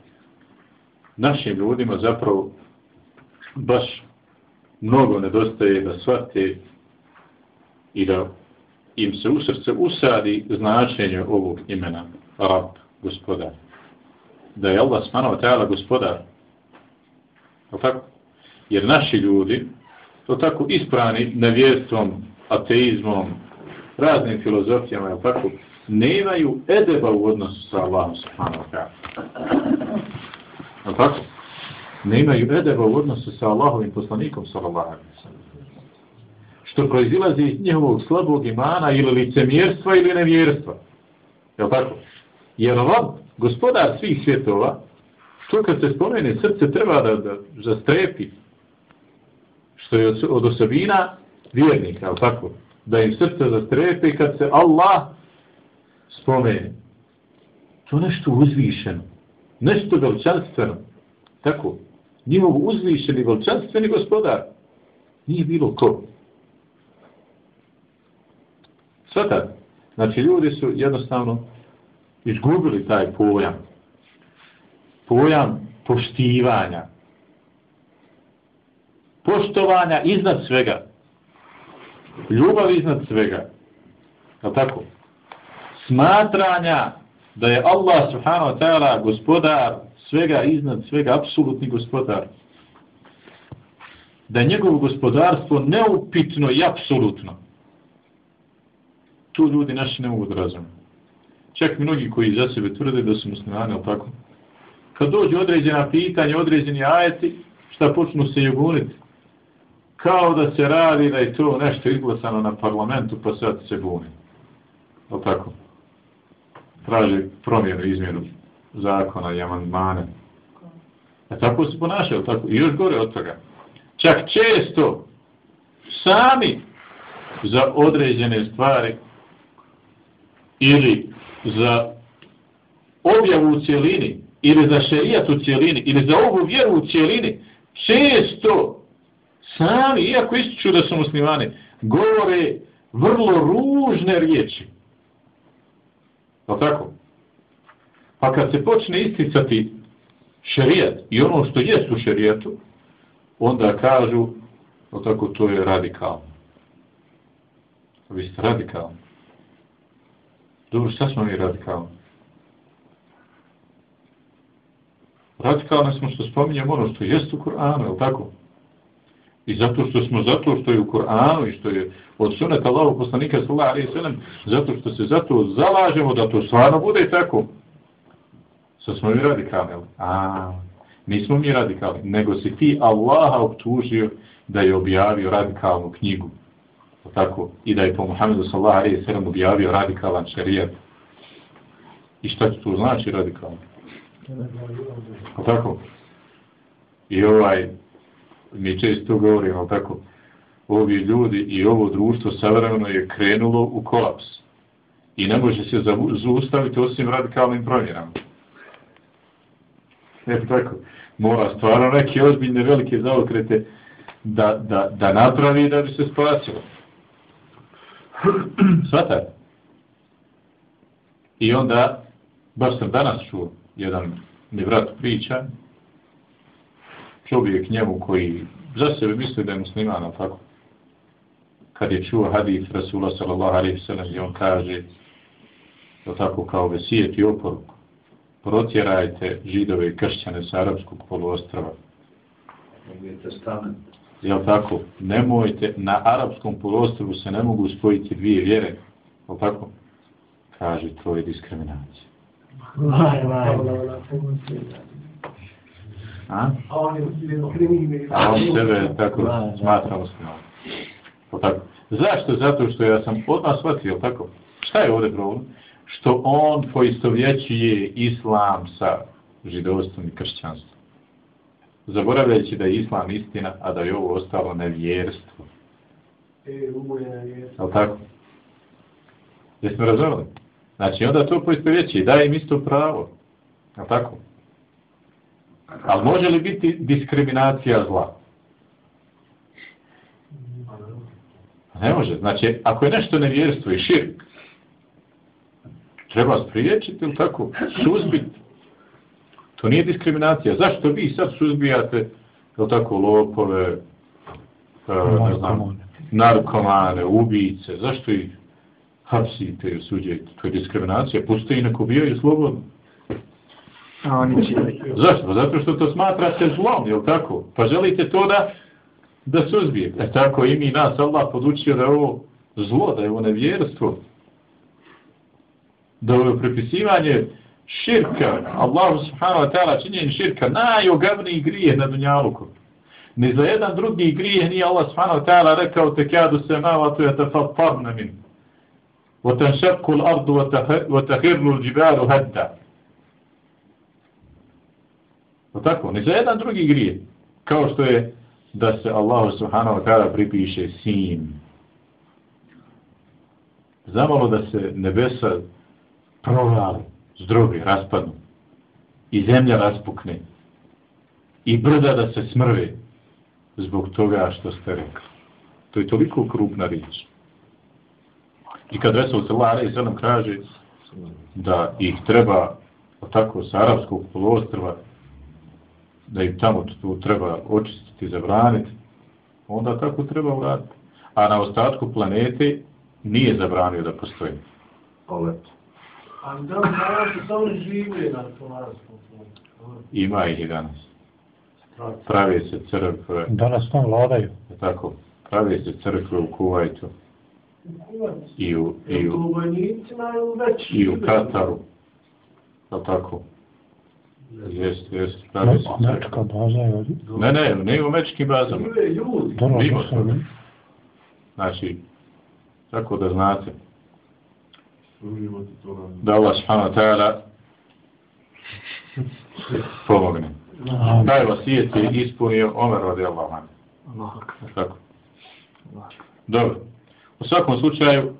našim ljudima zapravo baš mnogo nedostaje da shvate i da im se u srce usadi značenje ovog imena Rab, gospodar. Da je Allah smanova tajala gospodar. Je tako? Jer naši ljudi, to tako isprani nevjerstvom, ateizmom, raznim filozofijama, jel tako, nemaju edeba u odnosu sa Allahom subhanahu wa ta'ala. Tako? Nemaju edeba u odnosu sa Allahovim poslanikom sallallahu alaihi wa sallam. Što proizilazi iz njihovog slabog imana ili licemjerstva ili nevjerstva. Jel tako? Jer Rab, gospodar svih svjetova, to kad se spomene srce treba da, da zastrepi što je od osobina vjernika, ali tako, da im srce zastrepe kad se Allah spomene. To nešto uzvišeno, nešto veličanstveno, tako, Njimov uzvišeni veličanstveni gospodar, nije bilo ko. Svata, znači ljudi su jednostavno izgubili taj pojam, pojam poštivanja, poštovanja iznad svega. Ljubav iznad svega. Je tako? Smatranja da je Allah subhanahu wa ta'ala gospodar svega iznad svega, apsolutni gospodar. Da je njegovo gospodarstvo neupitno i apsolutno. Tu ljudi naši ne mogu da razumiju. Čak mnogi koji za sebe tvrde da su muslimani, ali tako? Kad dođe određena pitanja, određeni ajeti, šta počnu se juguniti? Kao da se radi da je to nešto izglasano na parlamentu pa sad se buni. O tako? Traži promjenu, izmjenu zakona i amandmane. A tako se ponašaju, tako. I još gore od toga. Čak često sami za određene stvari ili za objavu u cijelini ili za šerijat u cijelini ili za ovu vjeru u cijelini često sami, iako ističu da su muslimani, govore vrlo ružne riječi. Je tako? Pa kad se počne isticati šerijat i ono što jest u šerijatu, onda kažu, je tako, to je radikalno. Vi ste radikalni. Dobro, šta smo mi radikalni? Radikalni smo što spominjemo ono što jest u Kur'anu, je tako? I zato što smo zato što je u Koranu i što je od suneta Allahu poslanika sallallahu alaihi sallam, zato što se zato zalažemo da to stvarno bude tako. Sa smo mi radikalni. A, nismo mi radikalni, nego si ti Allaha optužio da je objavio radikalnu knjigu. Tako, i da je po Muhammedu sallallahu alejhi ve sellem objavio radikalan šerijat. I šta to znači radikalno? Tako? I ovaj, mi često govorimo tako, ovi ljudi i ovo društvo savremeno je krenulo u kolaps. I ne može se zaustaviti osim radikalnim promjenama. Ne tako. Mora stvarno neke ozbiljne velike zaokrete da, da, da napravi da bi se spasilo. Svatar. I onda, baš sam danas čuo, jedan mi vrat priča, čovjek njemu koji za sebe misli da je musliman, tako? Kad je čuo hadith Rasula sallallahu alaihi sallam i on kaže to tako kao vesijet i oporuk protjerajte židove i kršćane sa arapskog poluostrava. Jel tako? Nemojte, na arapskom poluostravu se ne mogu spojiti dvije vjere. Jel tako? Kaže, to je diskriminacija. Vaj, vaj. A? A on sebe tako smatra. Tako. Zašto? Zato što ja sam odmah shvatio, tako? Šta je ovdje problem? Što on poistovjećuje islam sa židovstvom i kršćanstvom. Zaboravljajući da je islam istina, a da je ovo ostalo nevjerstvo. E, ovo je nevjerstvo. tako? Jesmo razumeli? Znači, onda to poistovjećuje, daje im isto pravo. Je tako? Ali može li biti diskriminacija zla? Ne može. Znači, ako je nešto nevjerstvo i širk, treba spriječiti ili tako, suzbiti. To nije diskriminacija. Zašto vi sad suzbijate, ili tako, lopove, uh, ne znam, narkomane, ubice, zašto ih hapsite i osuđujete? To je diskriminacija. Pustite i neko bijaju slobodno. A oni će... Zašto? Zato što to smatrate zlom, je tako? Pa želite to da, da suzbijete. E tako i mi nas Allah podučio da je ovo zlo, da je ovo nevjerstvo. Da je ovo prepisivanje širka, Allah subhanahu wa ta'ala činjenje širka, najogavniji grije na dunjaluku. Ni za jedan drugi grije nije Allah subhanahu wa ta'ala rekao te kadu se mavatu je tafattarna min. وتنشق الأرض وتخر الجبال هدّا O tako, ne za jedan drugi grije. Kao što je da se Allahu subhanahu wa ta'ala pripiše sin. Zamalo da se nebesa provali, zdrobi, raspadnu. I zemlja raspukne. I brda da se smrve zbog toga što ste rekli. To je toliko krupna riječ. I kad Resul Salah i Salam kaže da ih treba tako sa arapskog poluostrva da im tamo tu treba očistiti, zabraniti, onda tako treba uraditi. A na ostatku planete nije zabranio da postoji. Olet. A da danas samo žive na polarskom Ima ih i danas. Prave se crkve. Danas tam vladaju. Tako. Prave se crkve u Kuvajtu. I u, i u, i u Kataru. Tako. Jest, jest, pravi se. Mečka baza je ovdje? Ne, ne, ne u mečkim bazama. Dobro, Mimo to. Znači, tako da znate, da Allah subhanahu ta'ala pomogne. Taj vasijet je ispunio Omer radijallahu anhu. Allahu akbar. Tako. Dobro. U svakom slučaju,